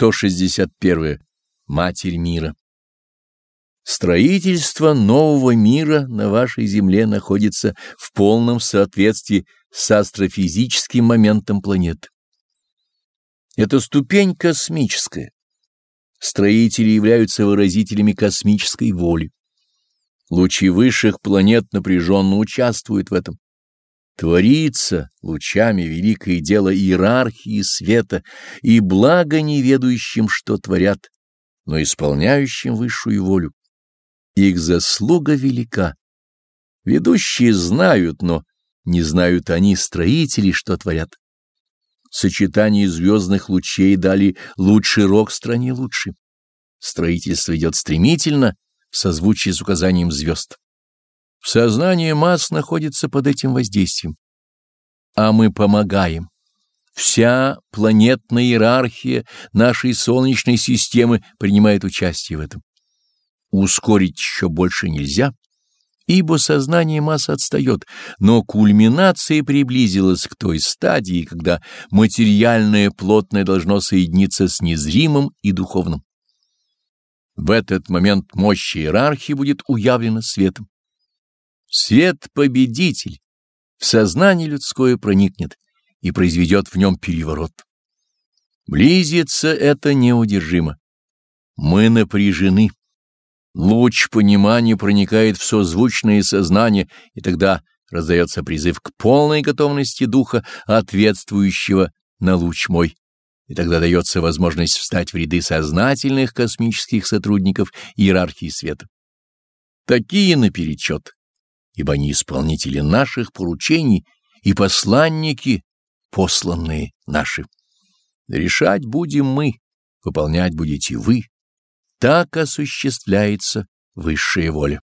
161. Матерь мира. Строительство нового мира на вашей земле находится в полном соответствии с астрофизическим моментом планеты. Это ступень космическая. Строители являются выразителями космической воли. Лучи высших планет напряженно участвуют в этом. Творится лучами великое дело иерархии света и благо неведающим, что творят, но исполняющим высшую волю. Их заслуга велика. Ведущие знают, но не знают они, строители, что творят. Сочетание звездных лучей дали лучший рок стране лучше. Строительство идет стремительно, в созвучии с указанием звезд. Сознание масс находится под этим воздействием. А мы помогаем. Вся планетная иерархия нашей Солнечной системы принимает участие в этом. Ускорить еще больше нельзя, ибо сознание масс отстает, но кульминация приблизилась к той стадии, когда материальное плотное должно соединиться с незримым и духовным. В этот момент мощь иерархии будет уявлена светом. Свет-победитель в сознание людское проникнет и произведет в нем переворот. Близится это неудержимо. Мы напряжены. Луч понимания проникает в созвучное сознание, и тогда раздается призыв к полной готовности духа, ответствующего на луч мой. И тогда дается возможность встать в ряды сознательных космических сотрудников иерархии света. Такие наперечет ибо они исполнители наших поручений и посланники, посланные наши. Решать будем мы, выполнять будете вы. Так осуществляется высшая воля.